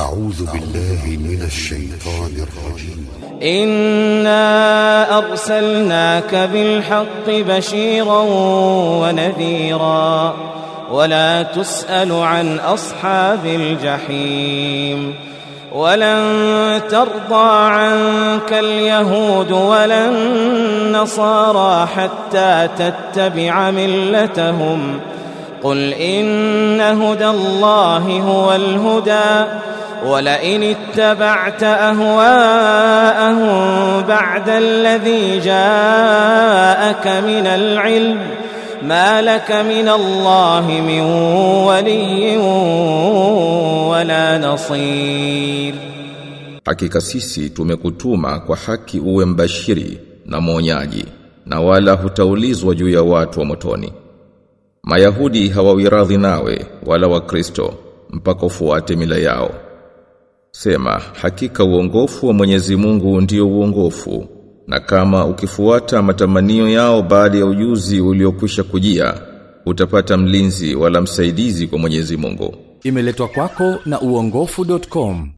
أعوذ بالله من الشيطان الرجيم. إنا أرسلناك بالحق بشيرا ونذيرا ولا تسأل عن أصحاب الجحيم ولن ترضى عنك اليهود ولا النصارى حتى تتبع ملتهم قل إن هدى الله هو الهدى ولئن اتبعت أهواءهم بعد الذي جاءك من العلم ما لك من الله من ولي ولا نصير Hakika sisi tumekutuma kwa haki uwe mbashiri na mwonyaji na wala hutaulizwa juu ya watu wa motoni. Mayahudi hawawiradhi nawe wala Wakristo mpaka ufuate mila yao. Sema hakika uongofu wa Mwenyezi Mungu ndio uongofu na kama ukifuata matamanio yao baada ya ujuzi uliokwisha kujia utapata mlinzi wala msaidizi kwa Mwenyezi Mungu. Imeletwa kwako na uongofu.com.